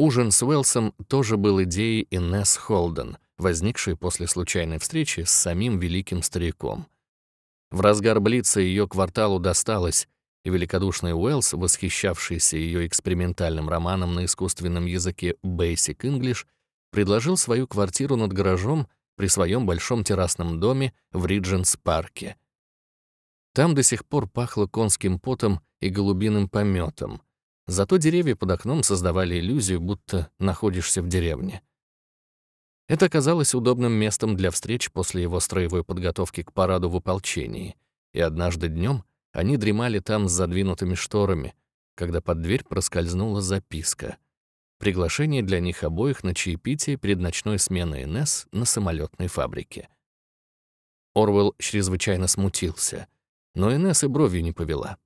Ужин с Уэлсом тоже был идеей Инесс Холден, возникшей после случайной встречи с самим великим стариком. В разгар Блица ее кварталу досталось, и великодушный Уэллс, восхищавшийся ее экспериментальным романом на искусственном языке Basic English, предложил свою квартиру над гаражом при своем большом террасном доме в Ридженс-парке. Там до сих пор пахло конским потом и голубиным пометом, зато деревья под окном создавали иллюзию, будто находишься в деревне. Это оказалось удобным местом для встреч после его строевой подготовки к параду в ополчении, и однажды днем они дремали там с задвинутыми шторами, когда под дверь проскользнула записка. Приглашение для них обоих на чаепитие перед ночной сменой НС на самолетной фабрике. Орвелл чрезвычайно смутился, но Инесс и бровью не повела.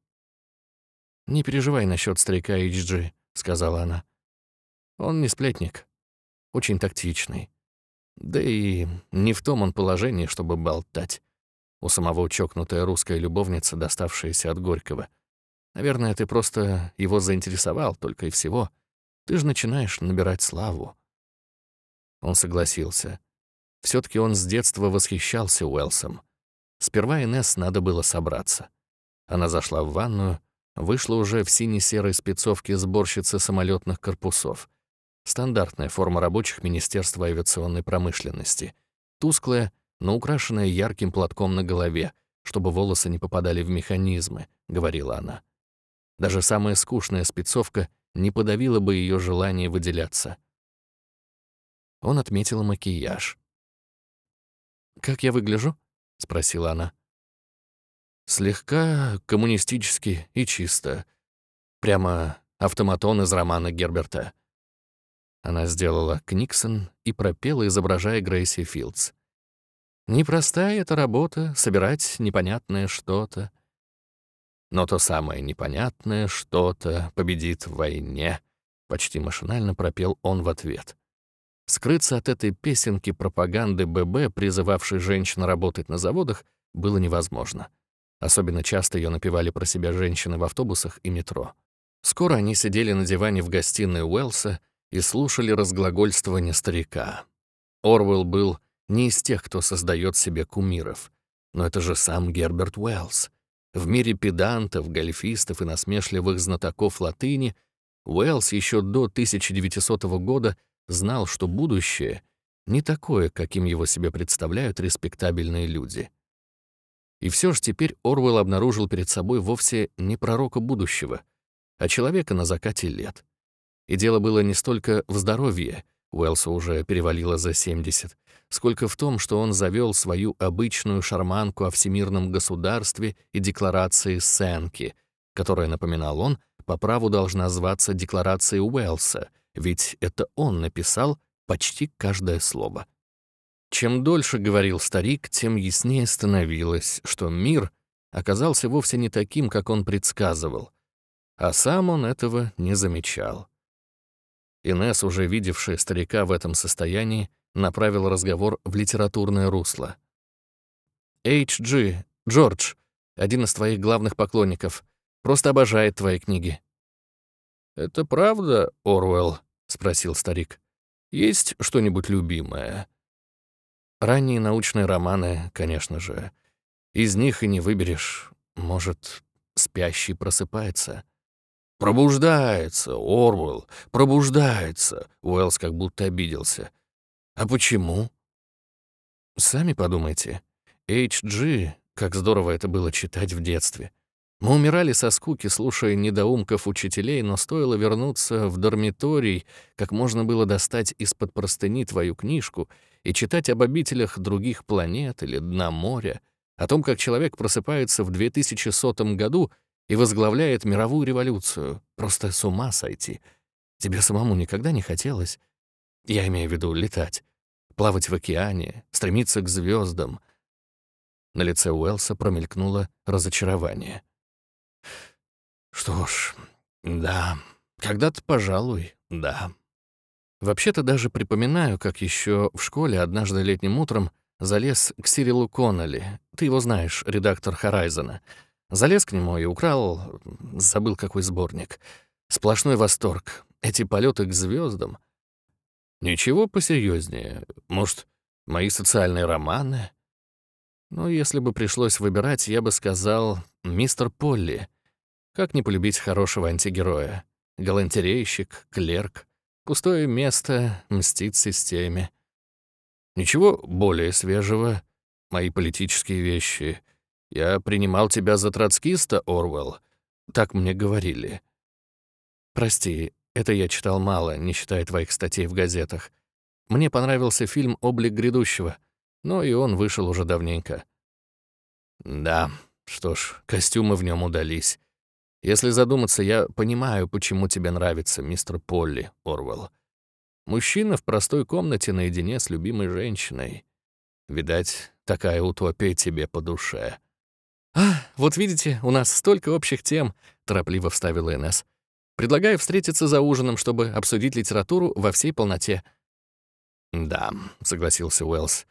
«Не переживай насчет старика HG», — сказала она. «Он не сплетник, очень тактичный. Да и не в том он положении, чтобы болтать. У самого чокнутая русская любовница, доставшаяся от Горького. Наверное, ты просто его заинтересовал, только и всего. Ты же начинаешь набирать славу. Он согласился. все таки он с детства восхищался Уэлсом. Сперва Инесс надо было собраться. Она зашла в ванную, вышла уже в сине-серой спецовке сборщицы самолетных корпусов. Стандартная форма рабочих Министерства авиационной промышленности. Тусклая, но украшенная ярким платком на голове, чтобы волосы не попадали в механизмы, говорила она. Даже самая скучная спецовка не подавила бы ее желание выделяться. Он отметил макияж. «Как я выгляжу?» — спросила она. «Слегка коммунистически и чисто. Прямо автоматон из романа Герберта». Она сделала Книксон и пропела, изображая Грейси Филдс. Непростая эта работа — собирать непонятное что-то. Но то самое непонятное что-то победит в войне, — почти машинально пропел он в ответ. Скрыться от этой песенки пропаганды ББ, призывавшей женщин работать на заводах, было невозможно. Особенно часто ее напевали про себя женщины в автобусах и метро. Скоро они сидели на диване в гостиной Уэлса и слушали разглагольствование старика. Орвелл был не из тех, кто создает себе кумиров. Но это же сам Герберт Уэллс. В мире педантов, гольфистов и насмешливых знатоков латыни Уэллс еще до 1900 года знал, что будущее не такое, каким его себе представляют респектабельные люди. И все же теперь Орвелл обнаружил перед собой вовсе не пророка будущего, а человека на закате лет. И дело было не столько в здоровье, Уэлсу уже перевалило за 70, сколько в том, что он завел свою обычную шарманку о всемирном государстве и декларации Сенки, которая, напоминал он, по праву должна зваться Декларацией Уэлса, ведь это он написал почти каждое слово. Чем дольше говорил старик, тем яснее становилось, что мир оказался вовсе не таким, как он предсказывал, а сам он этого не замечал. Инесс, уже видевшая старика в этом состоянии, направил разговор в литературное русло. «Эйч-Джи, Джордж, один из твоих главных поклонников, просто обожает твои книги». «Это правда, Орвелл?» — спросил старик. «Есть что-нибудь любимое?» «Ранние научные романы, конечно же. Из них и не выберешь. Может, спящий просыпается». «Пробуждается, Орвелл, пробуждается!» Уэллс как будто обиделся. «А почему?» «Сами подумайте. HG, как здорово это было читать в детстве. Мы умирали со скуки, слушая недоумков учителей, но стоило вернуться в дармиторий, как можно было достать из-под простыни твою книжку и читать об обителях других планет или дна моря, о том, как человек просыпается в 2100 году — и возглавляет мировую революцию. Просто с ума сойти. Тебе самому никогда не хотелось? Я имею в виду летать, плавать в океане, стремиться к звездам. На лице Уэлса промелькнуло разочарование. Что ж, да, когда-то, пожалуй, да. Вообще-то даже припоминаю, как еще в школе однажды летним утром залез к Сирилу Коннелли. Ты его знаешь, редактор Хорайзена — Залез к нему и украл... Забыл, какой сборник. Сплошной восторг. эти полеты к звездам. Ничего посерьезнее. Может, мои социальные романы? Ну, если бы пришлось выбирать, я бы сказал «Мистер Полли». Как не полюбить хорошего антигероя? Галантерейщик, клерк, пустое место, мстит системе. Ничего более свежего. Мои политические вещи. Я принимал тебя за троцкиста, Орвелл. Так мне говорили. Прости, это я читал мало, не считая твоих статей в газетах. Мне понравился фильм «Облик грядущего», но и он вышел уже давненько. Да, что ж, костюмы в нем удались. Если задуматься, я понимаю, почему тебе нравится мистер Полли, Орвелл. Мужчина в простой комнате наедине с любимой женщиной. Видать, такая утопия тебе по душе. «А, вот видите, у нас столько общих тем», — торопливо вставила Инесс. «Предлагаю встретиться за ужином, чтобы обсудить литературу во всей полноте». «Да», — согласился Уэллс.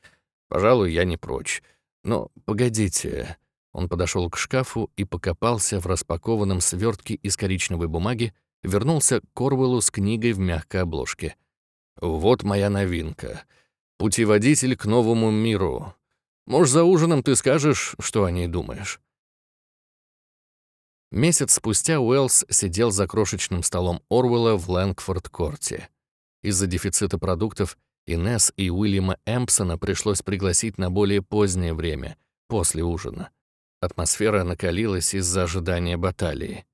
«Пожалуй, я не прочь. Но погодите». Он подошел к шкафу и покопался в распакованном свертке из коричневой бумаги, вернулся к Корвеллу с книгой в мягкой обложке. «Вот моя новинка. Путеводитель к новому миру. Может, за ужином ты скажешь, что о ней думаешь?» Месяц спустя Уэллс сидел за крошечным столом Орвелла в Лэнгфорд-корте. Из-за дефицита продуктов Инесс и Уильяма Эмпсона пришлось пригласить на более позднее время, после ужина. Атмосфера накалилась из-за ожидания баталии.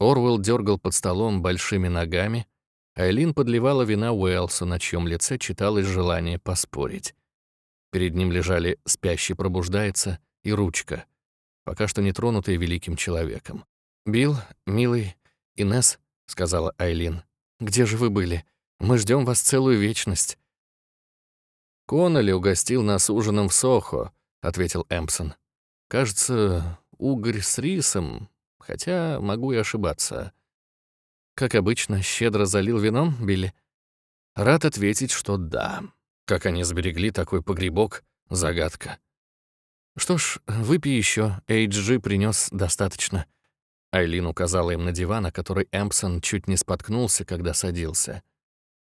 Орвелл дергал под столом большими ногами, Айлин подливала вина Уэлсу, на чьем лице читалось желание поспорить. Перед ним лежали «Спящий пробуждается» и «Ручка», пока что не тронутые великим человеком. «Билл, милый, Инес, сказала Айлин, — «где же вы были? Мы ждем вас целую вечность». «Конноли угостил нас ужином в Сохо», — ответил Эмпсон. «Кажется, угорь с рисом, хотя могу и ошибаться. Как обычно, щедро залил вином, Билли? Рад ответить, что да. Как они сберегли такой погребок — загадка. Что ж, выпей еще. HG принес достаточно. Айлин указала им на диван, на который Эмпсон чуть не споткнулся, когда садился.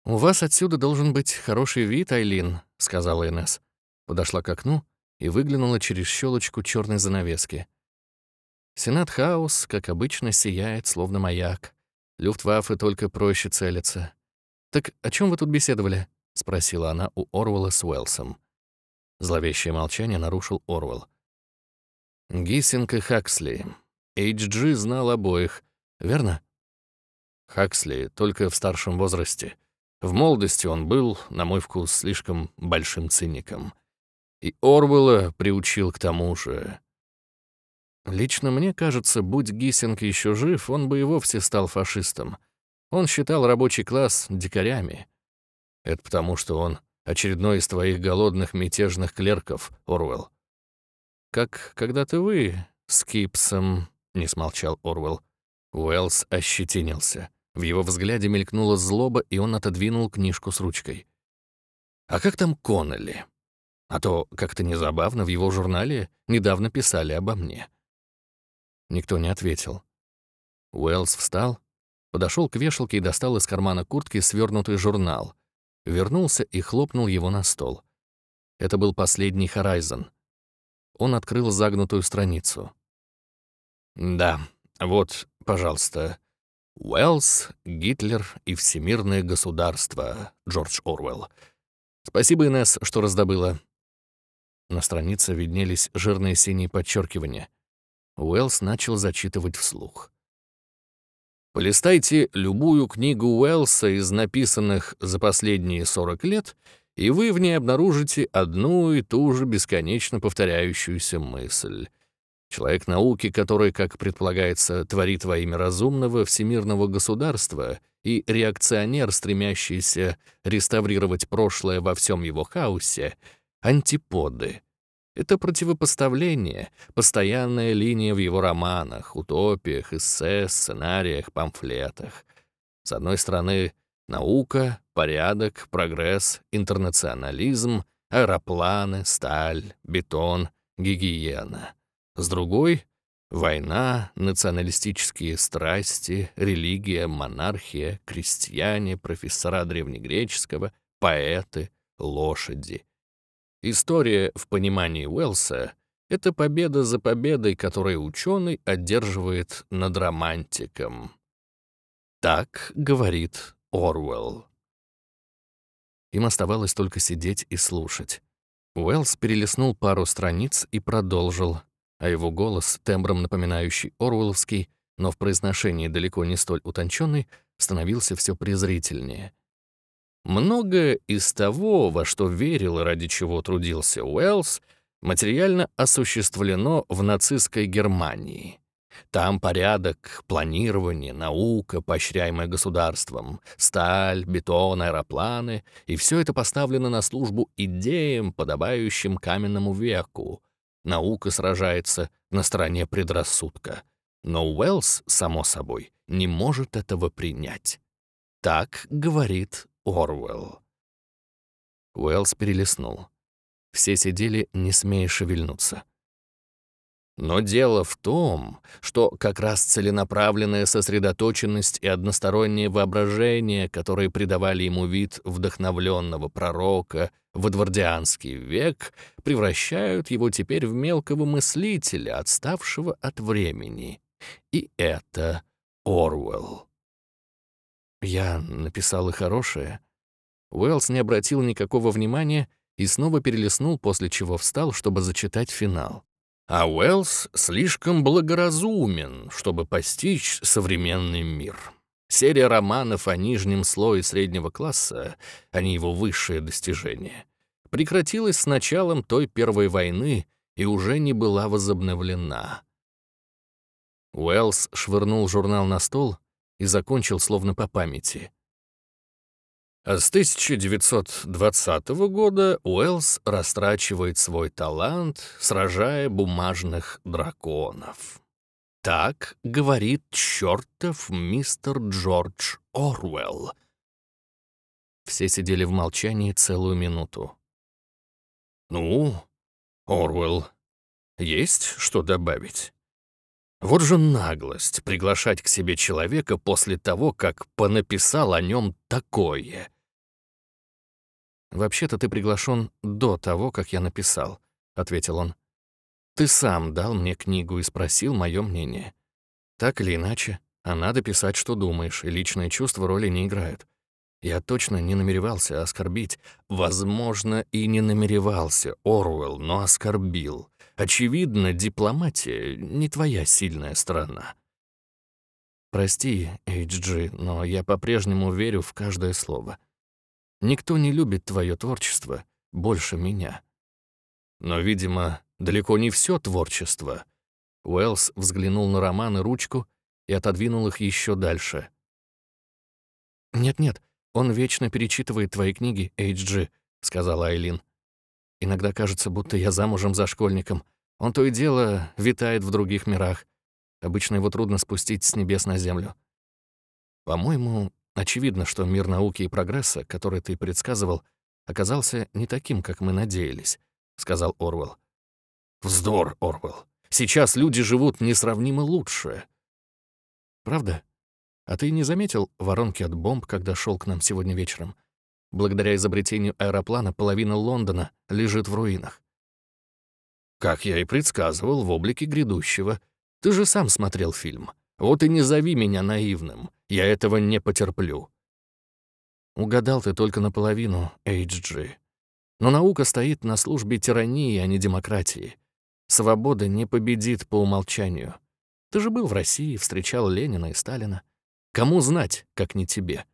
«У вас отсюда должен быть хороший вид, Айлин», — сказала Инесс. Подошла к окну и выглянула через щелочку черной занавески. Сенат Хаус, как обычно, сияет, словно маяк. Люфтваффе только проще целится. «Так о чем вы тут беседовали?» — спросила она у Орвелла с Уэлсом. Зловещее молчание нарушил Орвелл. Гиссинг и Хаксли. Эйч-Джи знал обоих, верно? Хаксли только в старшем возрасте. В молодости он был, на мой вкус, слишком большим циником. И Орвелла приучил к тому же. Лично мне кажется, будь Гиссинг еще жив, он бы и вовсе стал фашистом. Он считал рабочий класс дикарями. Это потому, что он очередной из твоих голодных мятежных клерков, Орвелл. Как когда-то вы с Кипсом, не смолчал Орвелл. Уэллс ощетинился. В его взгляде мелькнула злоба, и он отодвинул книжку с ручкой. «А как там Коннелли? А то как-то незабавно в его журнале недавно писали обо мне». Никто не ответил. Уэллс встал, подошел к вешалке и достал из кармана куртки свернутый журнал. Вернулся и хлопнул его на стол. Это был последний Хорайзон. Он открыл загнутую страницу. «Да, вот, пожалуйста. Уэллс, Гитлер и всемирное государство. Джордж Орвелл. Спасибо, Инесс, что раздобыла». На странице виднелись жирные синие подчеркивания — Уэллс начал зачитывать вслух. Полистайте любую книгу Уэллса из написанных за последние 40 лет, и вы в ней обнаружите одну и ту же бесконечно повторяющуюся мысль. Человек науки, который, как предполагается, творит во имя разумного всемирного государства, и реакционер, стремящийся реставрировать прошлое во всем его хаосе, антиподы — это противопоставление, постоянная линия в его романах, утопиях, эссе, сценариях, памфлетах. С одной стороны, наука, порядок, прогресс, интернационализм, аэропланы, сталь, бетон, гигиена. С другой Война, националистические страсти, религия, монархия, крестьяне, профессора древнегреческого, поэты, лошади. История в понимании Уэллса — это победа за победой, которую ученый одерживает над романтиком. Так говорит Орвелл. Им оставалось только сидеть и слушать. Уэллс перелистнул пару страниц и продолжил, а его голос, тембром напоминающий Оруэлловский, но в произношении далеко не столь утонченный, становился все презрительнее. Многое из того, во что верил и ради чего трудился Уэллс, материально осуществлено в нацистской Германии. Там порядок, планирование, наука, поощряемая государством, сталь, бетон, аэропланы, и все это поставлено на службу идеям, подобающим каменному веку. Наука сражается на стороне предрассудка. Но Уэллс, само собой, не может этого принять. Так говорит Орвелл. Уэллс перелистнул. Все сидели, не смея шевельнуться. Но дело в том, что как раз целенаправленная сосредоточенность и одностороннее воображение, которые придавали ему вид вдохновленного пророка в эдвардианский век, превращают его теперь в мелкого мыслителя, отставшего от времени. И это Орвелл. Я написал и хорошее. Уэллс не обратил никакого внимания и снова перелистнул, после чего встал, чтобы зачитать финал. А Уэллс слишком благоразумен, чтобы постичь современный мир. Серия романов о нижнем слое среднего класса, а не его высшее достижение, прекратилась с началом той первой войны и уже не была возобновлена. Уэллс швырнул журнал на стол и закончил словно по памяти. А с 1920 года Уэллс растрачивает свой талант, сражая бумажных драконов. Так говорит чертов мистер Джордж Орвелл. Все сидели в молчании целую минуту. «Ну, Орвелл, есть что добавить?» Вот же наглость приглашать к себе человека после того, как понаписал о нем такое. «Вообще-то ты приглашен до того, как я написал», — ответил он. «Ты сам дал мне книгу и спросил мое мнение. Так или иначе, а надо писать, что думаешь, и личные чувства роли не играют. Я точно не намеревался оскорбить. Возможно, и не намеревался, Оруэлл, но оскорбил. Очевидно, дипломатия не твоя сильная сторона. Прости, HG, но я по-прежнему верю в каждое слово. Никто не любит твое творчество больше меня. Но, видимо, далеко не все творчество. Уэллс взглянул на роман и ручку и отодвинул их еще дальше. «Нет-нет, он вечно перечитывает твои книги, HG», — сказала Айлин. Иногда кажется, будто я замужем за школьником. Он то и дело витает в других мирах. Обычно его трудно спустить с небес на землю. По-моему, очевидно, что мир науки и прогресса, который ты предсказывал, оказался не таким, как мы надеялись, сказал Орвел. Вздор, Орвел. Сейчас люди живут несравнимо лучше. Правда? А ты не заметил воронки от бомб, когда шел к нам сегодня вечером? Благодаря изобретению аэроплана половина Лондона лежит в руинах. Как я и предсказывал, в облике грядущего. Ты же сам смотрел фильм. Вот и не зови меня наивным. Я этого не потерплю. Угадал ты только наполовину, HG. Но наука стоит на службе тирании, а не демократии. Свобода не победит по умолчанию. Ты же был в России, встречал Ленина и Сталина. Кому знать, как не тебе?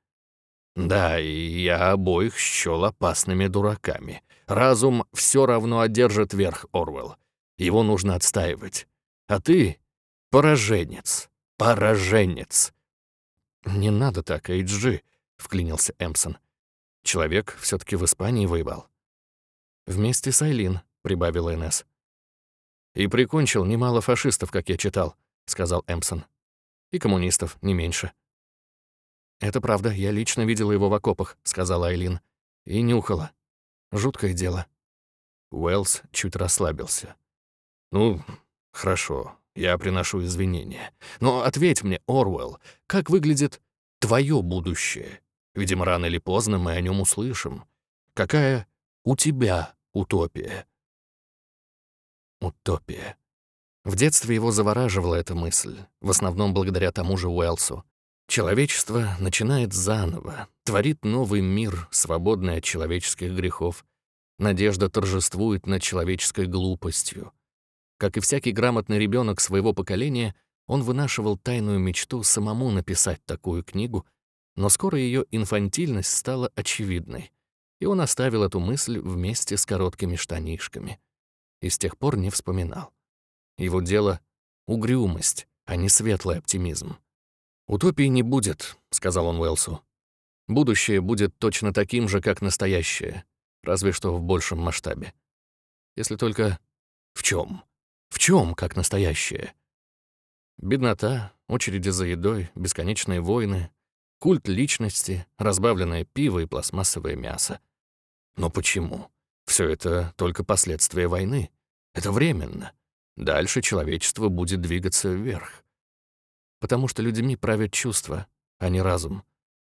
Да, и я обоих счёл опасными дураками. Разум все равно одержит верх, Орвел. Его нужно отстаивать. А ты — пораженец, пораженец. «Не надо так, Эйджи», — вклинился Эмпсон. «Человек все таки в Испании воевал». «Вместе с Айлин», — прибавил Инесс. «И прикончил немало фашистов, как я читал», — сказал Эмпсон. «И коммунистов, не меньше». «Это правда, я лично видела его в окопах», — сказала Айлин. «И нюхала. Жуткое дело». Уэллс чуть расслабился. «Ну, хорошо, Я приношу извинения. Но ответь мне, Орвелл, как выглядит твое будущее? Видимо, рано или поздно мы о нем услышим. Какая у тебя утопия? Утопия. В детстве его завораживала эта мысль, в основном благодаря тому же Уэлсу. Человечество начинает заново, творит новый мир, свободный от человеческих грехов. Надежда торжествует над человеческой глупостью. Как и всякий грамотный ребенок своего поколения, он вынашивал тайную мечту самому написать такую книгу, но скоро ее инфантильность стала очевидной, и он оставил эту мысль вместе с короткими штанишками. И с тех пор не вспоминал. Его дело — угрюмость, а не светлый оптимизм. «Утопии не будет», — сказал он Уэлсу. «Будущее будет точно таким же, как настоящее, разве что в большем масштабе. Если только в чем? В чем, как настоящее? Беднота, очереди за едой, бесконечные войны, культ личности, разбавленное пиво и пластмассовое мясо. Но почему? Все это только последствия войны. Это временно. Дальше человечество будет двигаться вверх. Потому что людьми правят чувства, а не разум.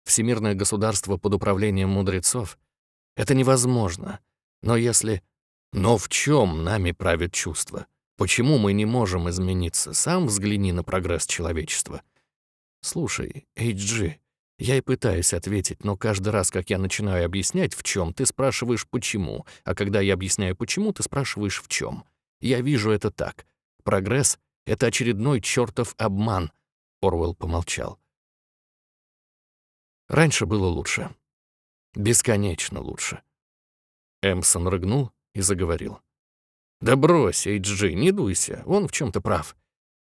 Всемирное государство под управлением мудрецов — это невозможно. Но если... Но в чем нами правят чувства? Почему мы не можем измениться? Сам взгляни на прогресс человечества. Слушай, HG, я и пытаюсь ответить, но каждый раз, как я начинаю объяснять, в чем, ты спрашиваешь «почему», а когда я объясняю «почему», ты спрашиваешь «в чем». Я вижу это так. Прогресс — это очередной чертов обман. Орвел помолчал. Раньше было лучше. Бесконечно лучше. Эмсон рыгнул и заговорил. «Да брось, Эйджи, не дуйся, он в чем то прав.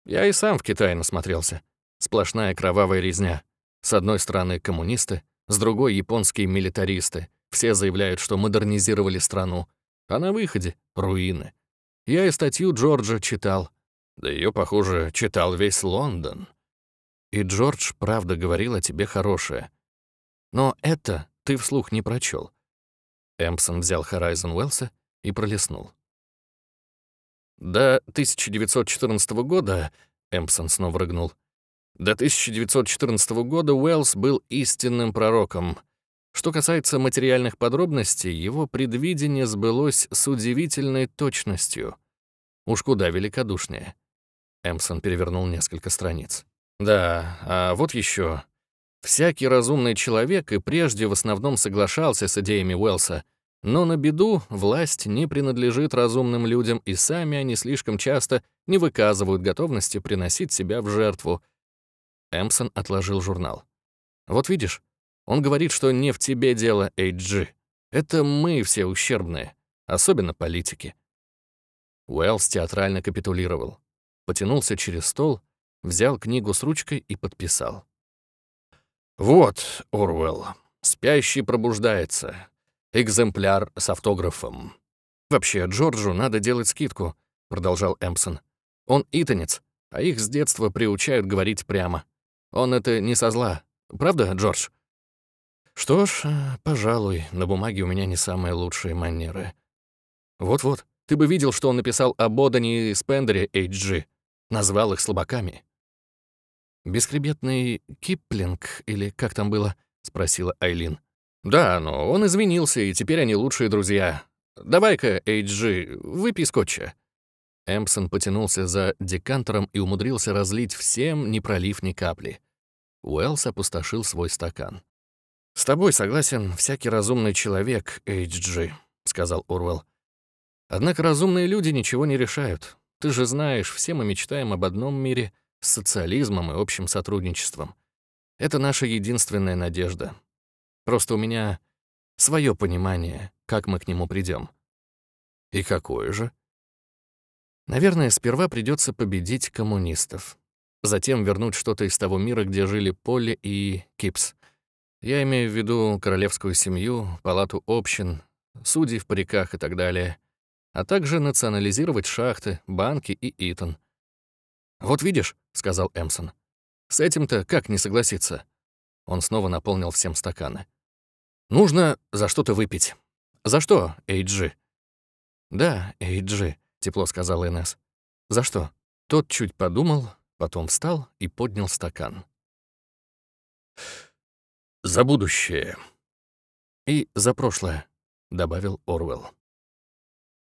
Я и сам в Китае насмотрелся. Сплошная кровавая резня. С одной стороны коммунисты, с другой японские милитаристы. Все заявляют, что модернизировали страну. А на выходе — руины. Я и статью Джорджа читал. Да ее, похоже, читал весь Лондон. И Джордж правда говорил о тебе хорошее. Но это ты вслух не прочел. Эмпсон взял Хорайзен Уэллса и пролистнул. До 1914 года, Эмпсон снова рыгнул, до 1914 года Уэллс был истинным пророком. Что касается материальных подробностей, его предвидение сбылось с удивительной точностью. Уж куда великодушнее. Эмсон перевернул несколько страниц. Да, а вот еще. Всякий разумный человек и прежде в основном соглашался с идеями Уэллса, но на беду власть не принадлежит разумным людям, и сами они слишком часто не выказывают готовности приносить себя в жертву — Эмсон отложил журнал. «Вот видишь, он говорит, что не в тебе дело, Эйджи. Это мы все ущербные, особенно политики». Уэллс театрально капитулировал. Потянулся через стол, взял книгу с ручкой и подписал. «Вот, Орвелл, спящий пробуждается. Экземпляр с автографом. Вообще, Джорджу надо делать скидку», — продолжал Эмпсон. «Он итанец, а их с детства приучают говорить прямо. Он это не со зла. Правда, Джордж? Что ж, э, пожалуй, на бумаге у меня не самые лучшие манеры. Вот-вот, ты бы видел, что он написал о Бодане и Спендере HG. Назвал их слабаками. «Бесхребетный Киплинг, или как там было?» — спросила Айлин. «Да, но он извинился, и теперь они лучшие друзья. Давай-ка, HG, выпей скотча». Эмпсон потянулся за декантером и умудрился разлить всем, не пролив ни капли. Уэллс опустошил свой стакан. «С тобой согласен всякий разумный человек, HG», — сказал Орвелл. «Однако разумные люди ничего не решают. Ты же знаешь, все мы мечтаем об одном мире с социализмом и общим сотрудничеством. Это наша единственная надежда. Просто у меня свое понимание, как мы к нему придем. «И какое же?» Наверное, сперва придется победить коммунистов. Затем вернуть что-то из того мира, где жили Полли и Кипс. Я имею в виду королевскую семью, палату общин, судей в париках и так далее. А также национализировать шахты, банки и Итон. «Вот видишь», — сказал Эмсон, — «с этим-то как не согласиться?» Он снова наполнил всем стаканы. «Нужно за что-то выпить». «За что, Эйджи?» «Да, Эйджи», тепло сказала Инесс. «За что?» Тот чуть подумал, потом встал и поднял стакан. «За будущее!» «И за прошлое», — добавил Орвелл.